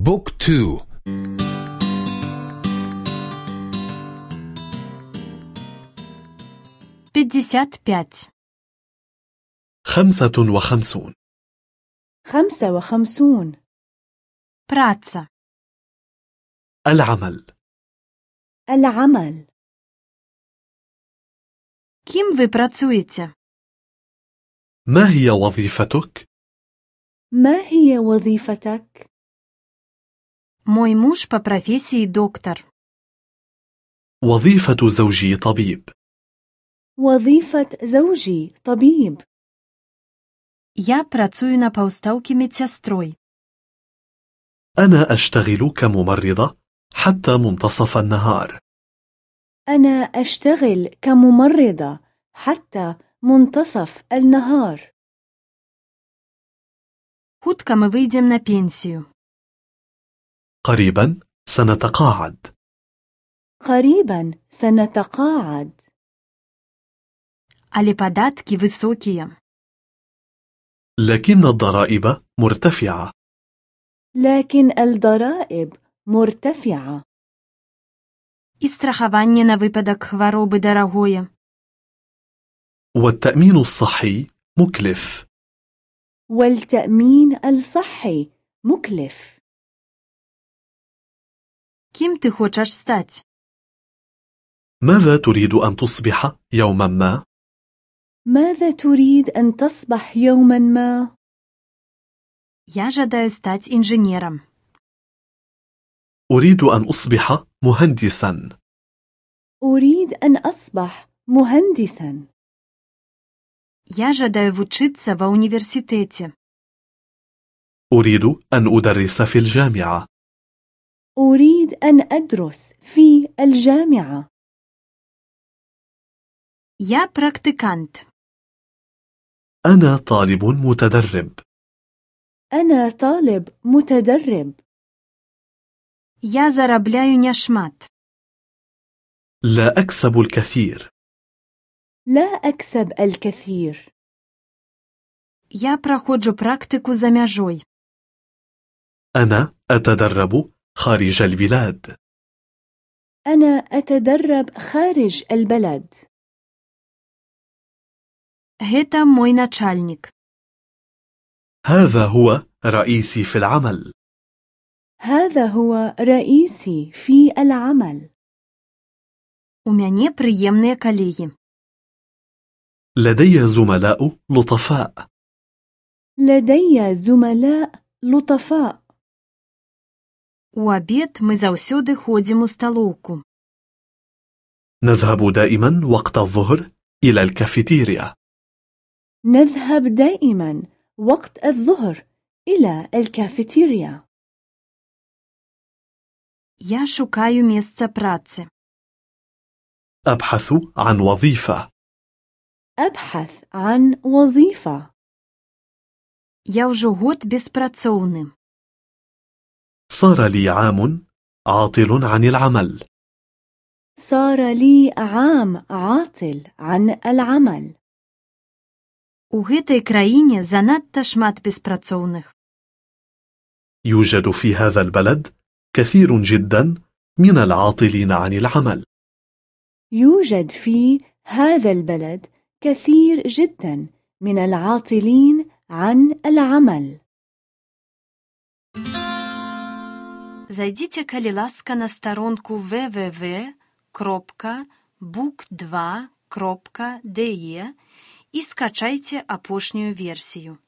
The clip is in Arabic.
بوك تو пятьдесят пять خمسة وخمسون خمسة وخمسون праца العمل العمل кім ви працюєте ما هي وظيفتك؟ ما هي وظيفتك؟ мой муж по професії доктор وظيفة زوجي طبيب وظيفة زوجي طبيب я працюю на паўстаўкі медсястрой أنا أشتغل كممرضة حتى منتصف النهار أنا أشتغل كممرضة حتى منتصف النهار хутка мы выйдзем на пенсію قريبا سنتقاعد قريبا سنتقاعد але падаткі высокія لكن الضرائب مرتفعة لكن الضرائب مرتفعة і страхаванне на выпадак хваробы дарагое والتأمين الصحي مكلف والتأمين الصحي مكلف кім ты хочаш стаць ماذا تريد أن تصبح يوما ما؟ ماذا تريد أن تصبح يوما ما؟ я жадаю стаць інжынерам أريد أن أصبح مهندسا أريد أن أصبح مهندسا я жадаю вучыцца ва ўніверсітэце أريد أن أدرس في الجامعة أريد أن أدرس في الجامعة я практыкант أنا طالب متدرب أنا طالب متدرب я зарабляю няшмат لا أكسب الكثير لا أكسب الكثير я праходжу практыку за мяжой أنا أتدرب خارج البلاد أنا أتدرب خارج البلد гэта мой начальнік هذا هو رئيسي في العمل هذا هو رئيسي في العمل у мяне прыемныя калегі لدي زملاء لطفاء لدي زملاء لطفاء у абед мы заўсёды ходзім у сталоўку نذهب دائما وقت الظهر إلى الكافيتيريا نذهب دائما وقت الظهر إلى الكافيتيريا я шукаю месца працы أبحث عن وظيفة أبحث عن وظيفة я ўжо год беспрацоўны صار لي عام عاطل عن العمل صار لي عام عاطل عن العمل у гэтай краіне занадта шмат беспрацоўных يوجد في هذا البلد كثير جدا من العاطلين عن العمل يوجد في هذا البلد كثير جدا من العاطلين عن العمل Зайдзіце, калі ласка, на старонку www.book2.de і скачайце апошнюю версію.